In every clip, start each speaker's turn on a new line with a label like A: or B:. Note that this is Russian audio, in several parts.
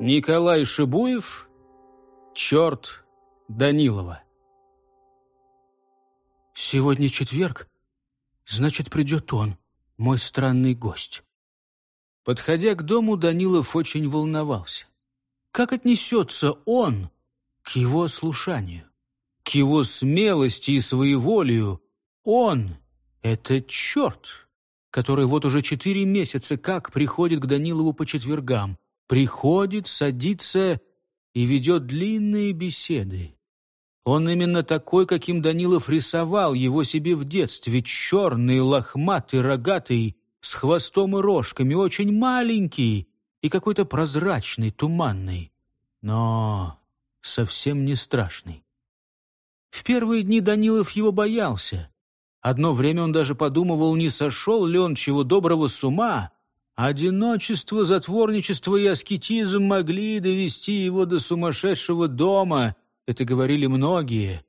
A: Николай Шибуев, черт Данилова.
B: Сегодня четверг, значит, придет он, мой странный гость.
A: Подходя к дому, Данилов очень волновался. Как отнесется он к его слушанию, к его смелости и своеволию? Он — это черт, который вот уже четыре месяца как приходит к Данилову по четвергам, приходит, садится и ведет длинные беседы. Он именно такой, каким Данилов рисовал его себе в детстве, черный, лохматый, рогатый, с хвостом и рожками, очень маленький и какой-то прозрачный, туманный, но совсем не страшный. В первые дни Данилов его боялся. Одно время он даже подумывал, не сошел ли он чего доброго с ума, Одиночество, затворничество и аскетизм могли довести его до сумасшедшего дома, это говорили многие.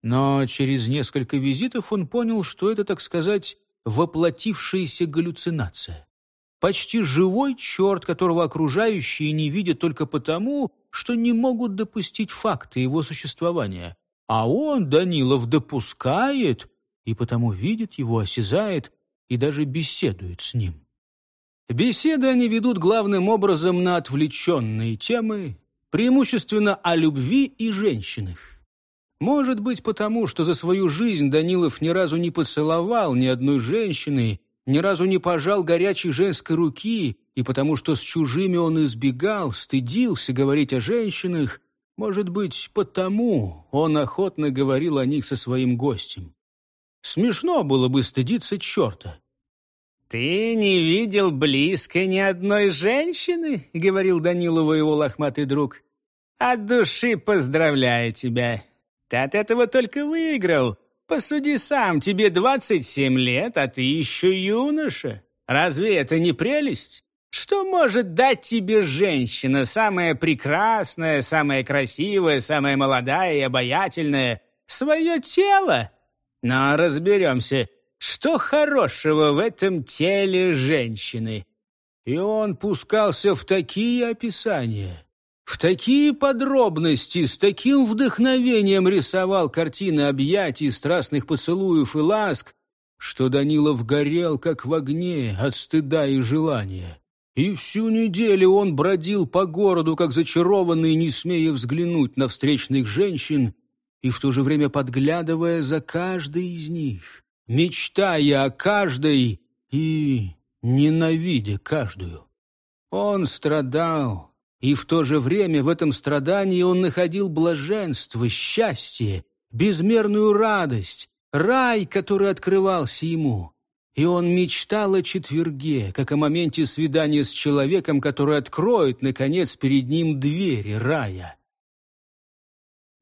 A: Но через несколько визитов он понял, что это, так сказать, воплотившаяся галлюцинация. Почти живой черт, которого окружающие не видят только потому, что не могут допустить факты его существования. А он, Данилов, допускает, и потому видит его, осязает и даже беседует с ним. Беседы они ведут главным образом на отвлеченные темы, преимущественно о любви и женщинах. Может быть, потому, что за свою жизнь Данилов ни разу не поцеловал ни одной женщины, ни разу не пожал горячей женской руки, и потому что с чужими он избегал, стыдился говорить о женщинах, может быть, потому он охотно говорил о них со своим гостем. Смешно было бы стыдиться черта.
C: «Ты не видел близко ни одной женщины?» — говорил Данилову его лохматый друг. «От души поздравляю тебя. Ты от этого только выиграл. Посуди сам, тебе двадцать семь лет, а ты еще юноша. Разве это не прелесть? Что может дать тебе женщина, самая прекрасная, самая красивая, самая молодая и обаятельная? Свое тело? Но разберемся». Что хорошего в этом теле женщины? И он пускался в такие описания, в такие подробности, с таким вдохновением рисовал картины объятий, страстных поцелуев и ласк, что Данилов горел, как в огне, от стыда и желания. И всю неделю он бродил по городу, как зачарованный, не смея взглянуть на встречных женщин и в то же время подглядывая за каждой из них мечтая о каждой и ненавидя каждую. Он страдал, и в то же время в этом страдании он находил блаженство, счастье, безмерную радость, рай, который открывался ему. И он мечтал о четверге, как о моменте свидания с человеком, который откроет, наконец, перед ним двери рая.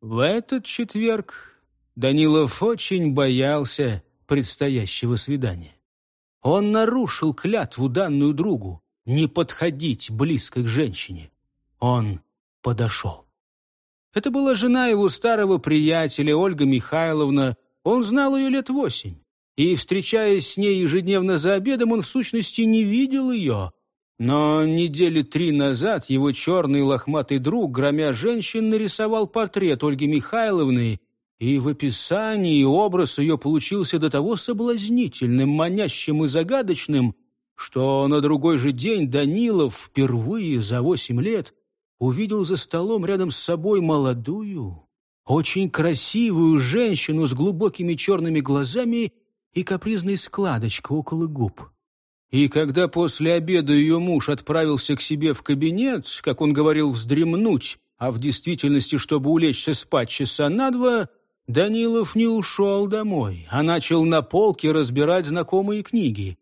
C: В этот четверг Данилов очень боялся, предстоящего свидания. Он нарушил клятву, данную другу, не подходить близко к женщине. Он подошел. Это была жена его старого приятеля, Ольга Михайловна. Он знал ее лет восемь. И, встречаясь с ней ежедневно за обедом, он в сущности не видел ее. Но недели три назад его черный лохматый друг, громя женщин, нарисовал портрет Ольги Михайловны и в описании образ ее получился до того соблазнительным, манящим и загадочным, что на другой же день Данилов впервые за восемь лет увидел за столом рядом с собой молодую, очень красивую женщину с глубокими черными глазами и капризной складочкой около губ. И когда после обеда ее муж отправился к себе в кабинет, как он говорил, вздремнуть, а в действительности, чтобы улечься спать часа на два, Данилов не ушел домой, а начал на полке разбирать знакомые книги.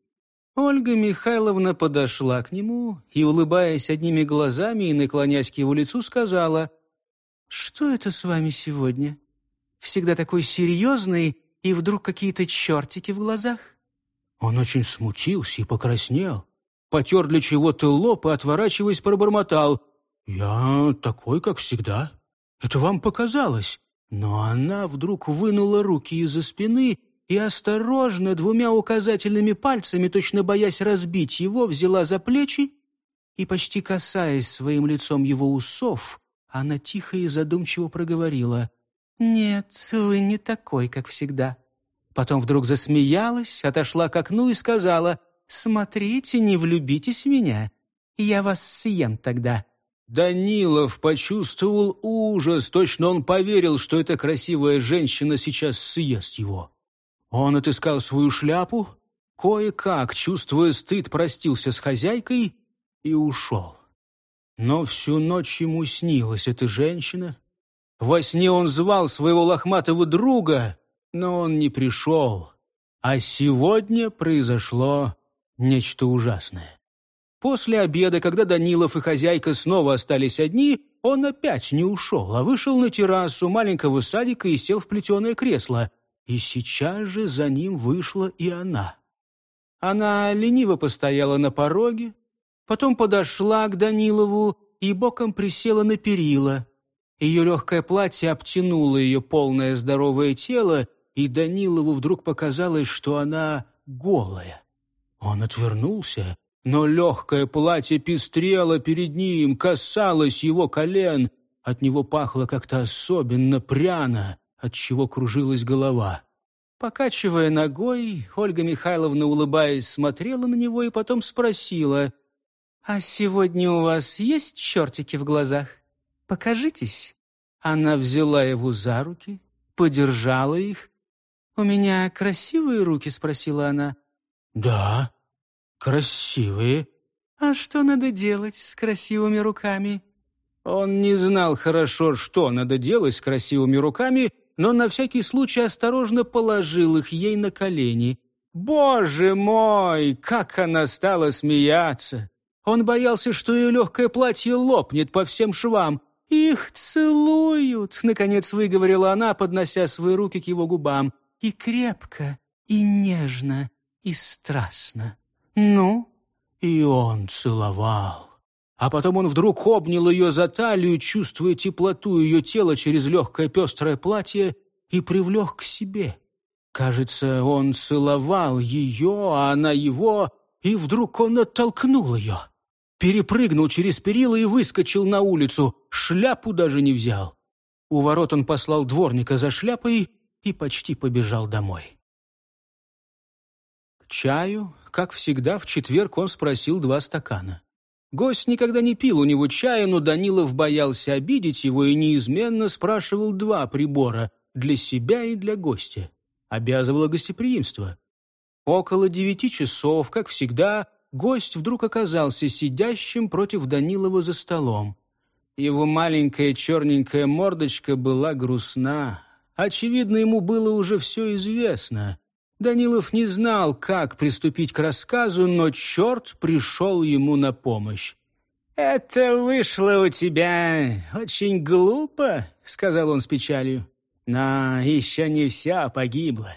C: Ольга Михайловна подошла к нему и, улыбаясь одними глазами и наклонясь к его лицу, сказала, «Что это с вами сегодня? Всегда такой серьезный и вдруг какие-то чертики в глазах?» Он очень смутился и покраснел, потер для чего-то лоб и, отворачиваясь, пробормотал, «Я такой, как всегда. Это вам показалось. Но она вдруг вынула руки из-за спины и осторожно двумя указательными пальцами, точно боясь разбить его, взяла за плечи
A: и, почти касаясь своим лицом его усов, она тихо и задумчиво проговорила «Нет, вы не такой, как всегда». Потом вдруг засмеялась, отошла к окну и сказала «Смотрите, не влюбитесь в меня, я вас съем тогда».
B: Данилов почувствовал ужас, точно он поверил, что эта красивая женщина сейчас съест его. Он отыскал свою шляпу, кое-как, чувствуя стыд, простился с хозяйкой и ушел. Но всю ночь ему снилась эта женщина. Во сне он звал своего лохматого друга, но он не пришел. А сегодня произошло нечто ужасное. После обеда, когда Данилов и хозяйка снова остались одни, он опять не ушел, а вышел на террасу маленького садика и сел в плетеное кресло. И сейчас же за ним вышла и она. Она лениво постояла на пороге, потом подошла к Данилову и боком присела на перила. Ее легкое платье обтянуло ее полное здоровое тело, и Данилову вдруг показалось, что она голая. Он отвернулся но легкое платье пестрело перед ним, касалось его колен. От него пахло как-то особенно пряно, от чего кружилась голова. Покачивая ногой, Ольга Михайловна, улыбаясь, смотрела на него и потом спросила, «А сегодня у вас есть чертики в глазах? Покажитесь». Она взяла его за руки, подержала их. «У меня красивые руки?» — спросила она. «Да», «Красивые». «А что надо делать с красивыми руками?» Он не знал хорошо, что надо делать с красивыми руками, но на всякий случай осторожно положил их ей на колени. «Боже мой, как она стала смеяться!» Он боялся, что ее легкое платье лопнет по всем швам. «Их целуют!» — наконец выговорила она, поднося свои руки к его губам. «И крепко, и нежно, и страстно». «Ну?» И он целовал. А потом он вдруг обнял ее за талию, чувствуя теплоту ее тела через легкое пестрое платье, и привлек к себе. Кажется, он целовал ее, а она его, и вдруг он оттолкнул ее. Перепрыгнул через перила и выскочил на улицу, шляпу даже не взял. У ворот он послал дворника за шляпой и почти побежал домой. К чаю как всегда, в четверг он спросил два стакана. Гость никогда не пил у него чая, но Данилов боялся обидеть его и неизменно спрашивал два прибора для себя и для гостя. Обязывало гостеприимство. Около девяти часов, как всегда, гость вдруг оказался сидящим против Данилова за столом. Его маленькая черненькая мордочка была грустна. Очевидно, ему было уже все известно. Данилов не знал, как приступить к рассказу, но черт пришел ему на помощь. «Это вышло у тебя очень глупо», — сказал он с печалью. «Но еще не все погибло.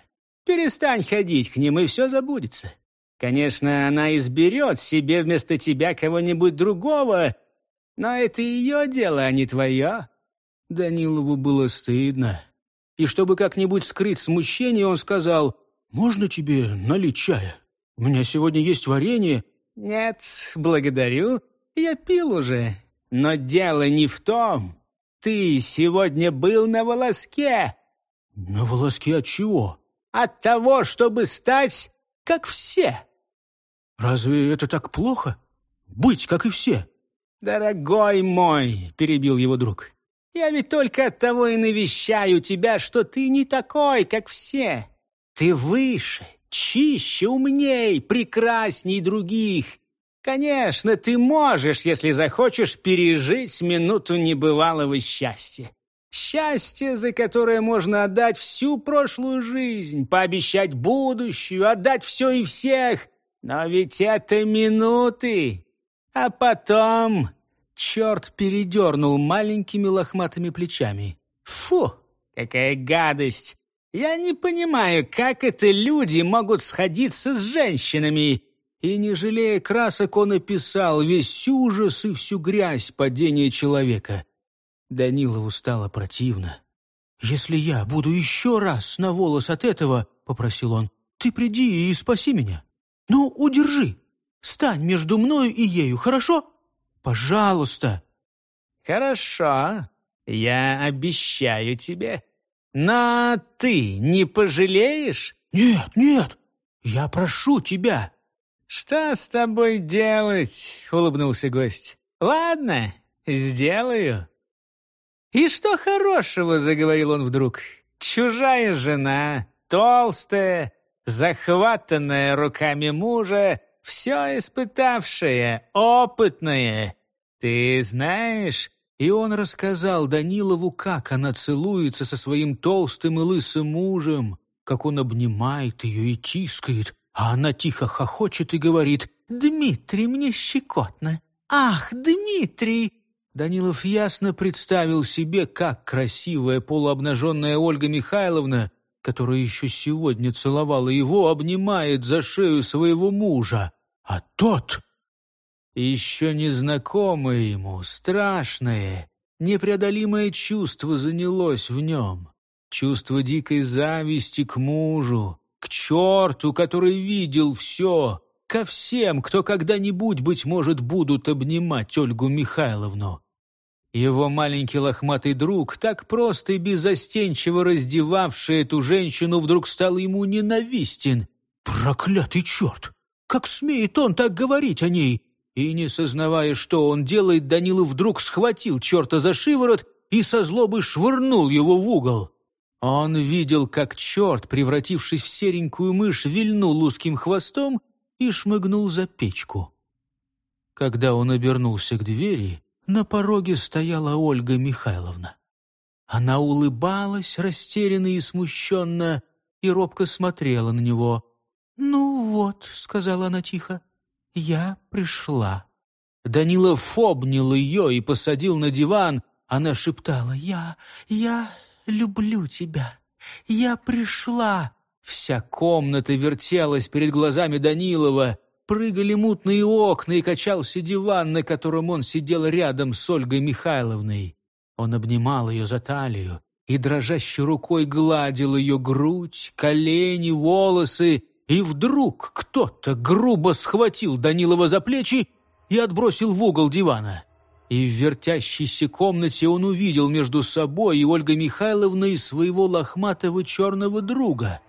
B: Перестань ходить к ним, и все забудется. Конечно, она изберет себе вместо тебя кого-нибудь другого, но это ее дело, а не твое». Данилову было стыдно. И чтобы как-нибудь скрыть смущение, он сказал, «Можно тебе налить чая? У меня сегодня есть варенье». «Нет, благодарю. Я пил уже. Но дело не в том. Ты сегодня был на волоске». «На волоске от чего?»
C: «От того, чтобы стать как все».
B: «Разве это так плохо? Быть как и все?»
C: «Дорогой мой», — перебил его друг, — «я ведь только от того и навещаю тебя, что ты не такой, как все. Ты выше, чище, умней, прекрасней других. Конечно, ты можешь, если захочешь, пережить минуту небывалого счастья. Счастье, за которое можно отдать всю прошлую жизнь, пообещать будущую, отдать все и всех. Но ведь это минуты. А потом... Черт передернул маленькими лохматыми плечами. Фу, какая гадость! Я не понимаю, как это люди могут сходиться с женщинами. И, не жалея красок, он описал весь ужас и всю грязь падения человека. Данилову стало противно. «Если я буду еще раз на волос от этого, — попросил он, — ты приди и спаси меня. Ну, удержи. Стань между мною и ею, хорошо?»
A: Пожалуйста!»
C: «Хорошо, я обещаю тебе. Но ты не пожалеешь?»
A: «Нет, нет, я прошу тебя!»
C: «Что с тобой делать?» — улыбнулся гость. «Ладно, сделаю». «И что хорошего?» — заговорил он вдруг. «Чужая жена, толстая, захватанная руками мужа, все испытавшая, опытная. Ты знаешь...» И он рассказал Данилову, как она целуется со своим толстым и лысым мужем, как он обнимает ее и тискает, а она тихо хохочет и говорит «Дмитрий, мне щекотно! Ах, Дмитрий!» Данилов ясно представил себе, как красивая полуобнаженная Ольга Михайловна, которая еще сегодня целовала его, обнимает за шею своего мужа. А тот, еще незнакомое ему, страшное, непреодолимое чувство занялось в нем. Чувство дикой зависти к мужу, к черту, который видел все, ко всем, кто когда-нибудь, быть может, будут обнимать Ольгу Михайловну. Его маленький лохматый друг, так просто и беззастенчиво раздевавший эту женщину, вдруг стал ему ненавистен. «Проклятый черт! Как смеет он так говорить о ней?» И, не сознавая, что он делает, Данила вдруг схватил черта за шиворот и со злобы швырнул его в угол. Он видел, как черт, превратившись в серенькую мышь, вильнул узким хвостом и шмыгнул за печку. Когда он обернулся к двери, на пороге стояла Ольга Михайловна. Она улыбалась растерянно и смущенно и робко смотрела на него. «Ну вот», — сказала она тихо, — «я пришла». Данилов обнял ее и посадил на диван. Она шептала «Я, я люблю тебя. Я пришла». Вся комната вертелась перед глазами Данилова. Прыгали мутные окна и качался диван, на котором он сидел рядом с Ольгой Михайловной. Он обнимал ее за талию и дрожащей рукой гладил ее грудь, колени, волосы, и вдруг кто-то грубо схватил Данилова за плечи и отбросил в угол дивана и в вертящейся комнате он увидел между собой и Ольгой Михайловной своего лохматого черного друга.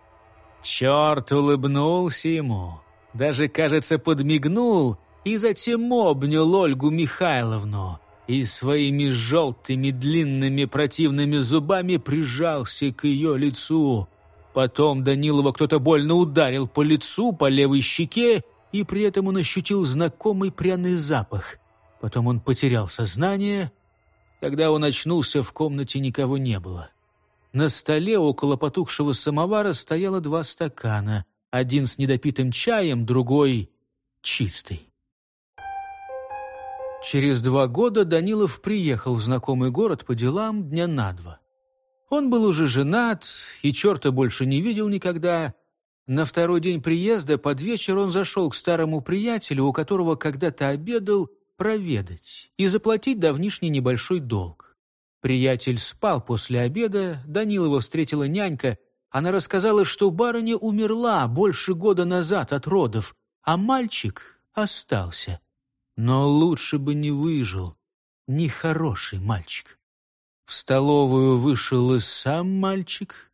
C: Черт улыбнулся ему, даже, кажется, подмигнул и затем обнял Ольгу Михайловну и своими желтыми длинными противными зубами прижался к ее лицу. Потом Данилова кто-то больно ударил по лицу, по левой щеке, и при этом он ощутил знакомый пряный запах. Потом он потерял сознание. Когда он очнулся, в комнате никого не было. На столе около потухшего самовара стояло два стакана. Один с недопитым чаем, другой чистый. Через два года Данилов приехал в знакомый город по делам дня на два. Он был уже женат и черта больше не видел никогда. На второй день приезда под вечер он зашел к старому приятелю, у которого когда-то обедал, проведать и заплатить давнишний небольшой долг. Приятель спал после обеда, Данилова встретила нянька. Она рассказала, что барыня умерла больше года назад от родов, а мальчик остался. Но лучше бы не выжил. Нехороший мальчик. В столовую вышел и сам мальчик.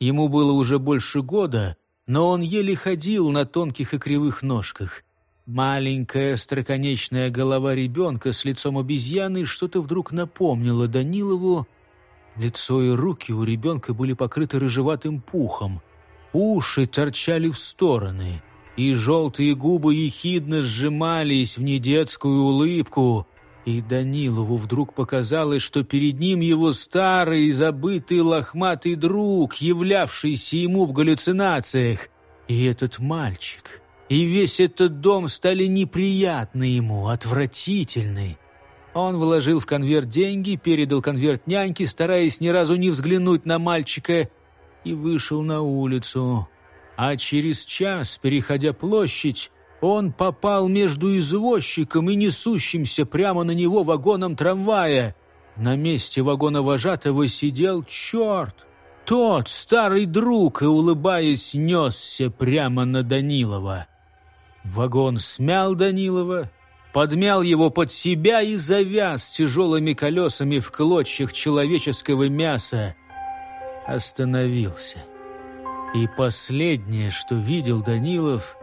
C: Ему было уже больше года, но он еле ходил на тонких и кривых ножках. Маленькая остроконечная голова ребенка с лицом обезьяны что-то вдруг напомнило Данилову. Лицо и руки у ребенка были покрыты рыжеватым пухом. Уши торчали в стороны, и желтые губы ехидно сжимались в недетскую улыбку. И Данилову вдруг показалось, что перед ним его старый забытый лохматый друг, являвшийся ему в галлюцинациях. И этот мальчик и весь этот дом стали неприятны ему, отвратительны. Он вложил в конверт деньги, передал конверт няньке, стараясь ни разу не взглянуть на мальчика, и вышел на улицу. А через час, переходя площадь, он попал между извозчиком и несущимся прямо на него вагоном трамвая. На месте вагона вожатого сидел черт. Тот старый друг и, улыбаясь, несся прямо на Данилова. Вагон смял Данилова,
A: подмял его под себя и завяз тяжелыми колесами в клочьях человеческого мяса. Остановился. И последнее, что видел Данилов,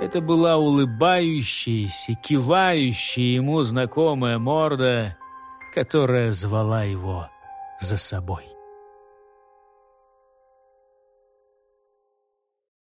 A: это была улыбающаяся, кивающая ему знакомая морда, которая звала его за собой.